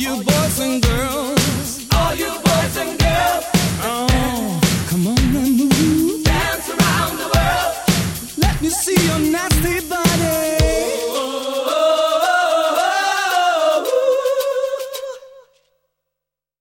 you boys and girls. All you boys and girls. Oh, come on and move. Dance around the world. Let me see.